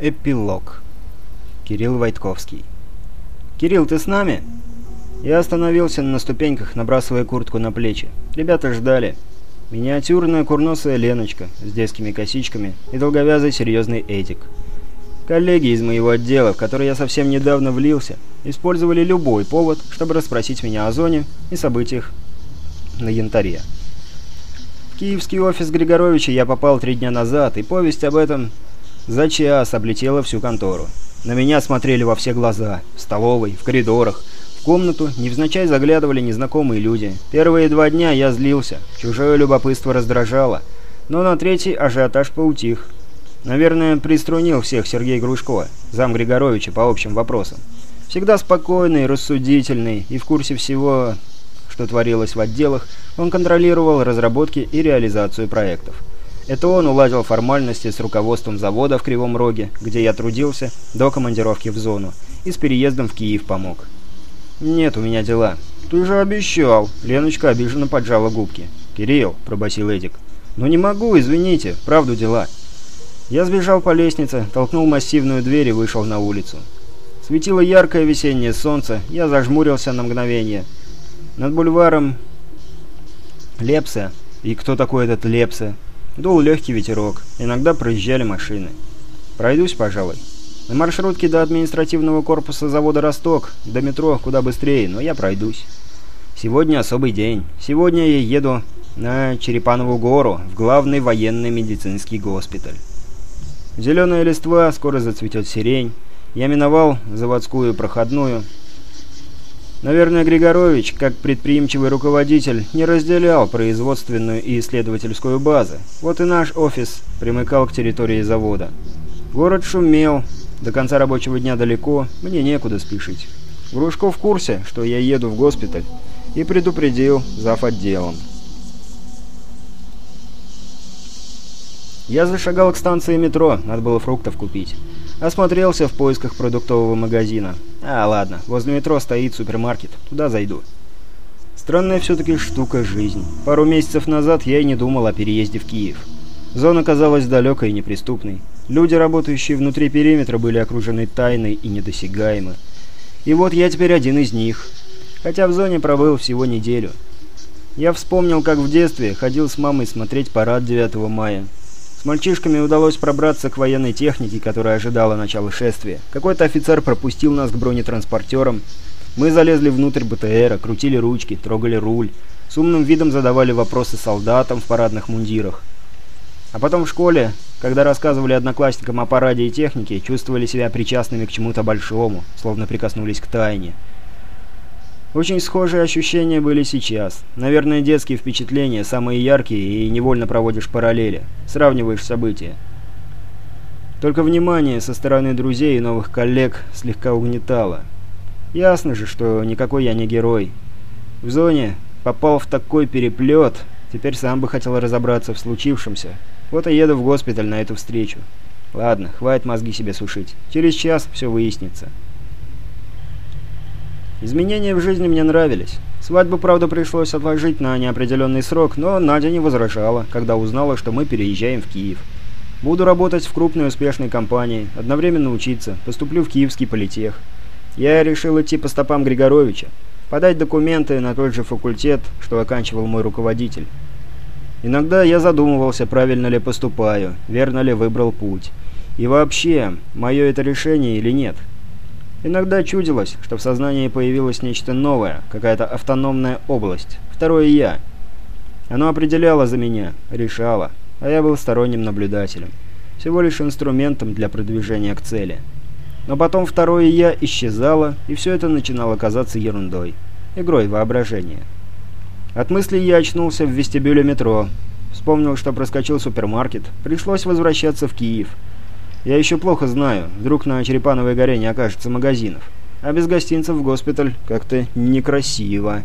Эпилог. Кирилл Войтковский. «Кирилл, ты с нами?» Я остановился на ступеньках, набрасывая куртку на плечи. Ребята ждали. Миниатюрная курносая Леночка с детскими косичками и долговязый серьезный Эдик. Коллеги из моего отдела, в который я совсем недавно влился, использовали любой повод, чтобы расспросить меня о зоне и событиях на Янтаре. В киевский офис Григоровича я попал три дня назад, и повесть об этом за час облетела всю контору. На меня смотрели во все глаза, в столовой, в коридорах. В комнату невзначай заглядывали незнакомые люди. Первые два дня я злился, чужое любопытство раздражало. Но на третий ажиотаж поутих. Наверное, приструнил всех Сергей Грушко, зам Григоровича по общим вопросам. Всегда спокойный, рассудительный и в курсе всего, что творилось в отделах, он контролировал разработки и реализацию проектов. Это он уладил формальности с руководством завода в Кривом Роге, где я трудился, до командировки в зону, и с переездом в Киев помог. «Нет у меня дела». «Ты же обещал!» Леночка обиженно поджала губки. «Кирилл», — пробасил Эдик. «Ну не могу, извините, правду дела». Я сбежал по лестнице, толкнул массивную дверь и вышел на улицу. Светило яркое весеннее солнце, я зажмурился на мгновение. Над бульваром Лепса. И кто такой этот Лепса? Дул легкий ветерок, иногда проезжали машины. Пройдусь, пожалуй. На маршрутке до административного корпуса завода «Росток», до метро куда быстрее, но я пройдусь. Сегодня особый день. Сегодня я еду на Черепанову гору, в главный военный медицинский госпиталь. Зеленая листва, скоро зацветет сирень. Я миновал заводскую проходную, Наверное, Григорович, как предприимчивый руководитель, не разделял производственную и исследовательскую базы. Вот и наш офис примыкал к территории завода. Город шумел, до конца рабочего дня далеко, мне некуда спешить. Грушко в курсе, что я еду в госпиталь, и предупредил зав. отделом. Я зашагал к станции метро, надо было фруктов купить. Осмотрелся в поисках продуктового магазина. А, ладно, возле метро стоит супермаркет, туда зайду. Странная все-таки штука жизнь. Пару месяцев назад я и не думал о переезде в Киев. Зона казалась далекой и неприступной. Люди, работающие внутри периметра, были окружены тайной и недосягаемы. И вот я теперь один из них. Хотя в зоне пробыл всего неделю. Я вспомнил, как в детстве ходил с мамой смотреть парад 9 мая. С мальчишками удалось пробраться к военной технике, которая ожидала начала шествия. Какой-то офицер пропустил нас к бронетранспортерам. Мы залезли внутрь БТРа, крутили ручки, трогали руль. С умным видом задавали вопросы солдатам в парадных мундирах. А потом в школе, когда рассказывали одноклассникам о параде и технике, чувствовали себя причастными к чему-то большому, словно прикоснулись к тайне. Очень схожие ощущения были сейчас. Наверное, детские впечатления самые яркие и невольно проводишь параллели, сравниваешь события. Только внимание со стороны друзей и новых коллег слегка угнетало. Ясно же, что никакой я не герой. В зоне попал в такой переплет, теперь сам бы хотел разобраться в случившемся. Вот и еду в госпиталь на эту встречу. Ладно, хватит мозги себе сушить. Через час все выяснится. Изменения в жизни мне нравились. Свадьбу, правда, пришлось отложить на неопределенный срок, но Надя не возражала, когда узнала, что мы переезжаем в Киев. Буду работать в крупной успешной компании, одновременно учиться, поступлю в Киевский политех. Я решил идти по стопам Григоровича, подать документы на тот же факультет, что оканчивал мой руководитель. Иногда я задумывался, правильно ли поступаю, верно ли выбрал путь. И вообще, мое это решение или нет – Иногда чудилось, что в сознании появилось нечто новое, какая-то автономная область, второе «я». Оно определяло за меня, решало, а я был сторонним наблюдателем, всего лишь инструментом для продвижения к цели. Но потом второе «я» исчезало, и все это начинало казаться ерундой, игрой воображения. От мыслей я очнулся в вестибюле метро, вспомнил, что проскочил супермаркет, пришлось возвращаться в Киев – я еще плохо знаю, вдруг на Черепановой горе не окажется магазинов. А без гостинцев в госпиталь как-то некрасиво.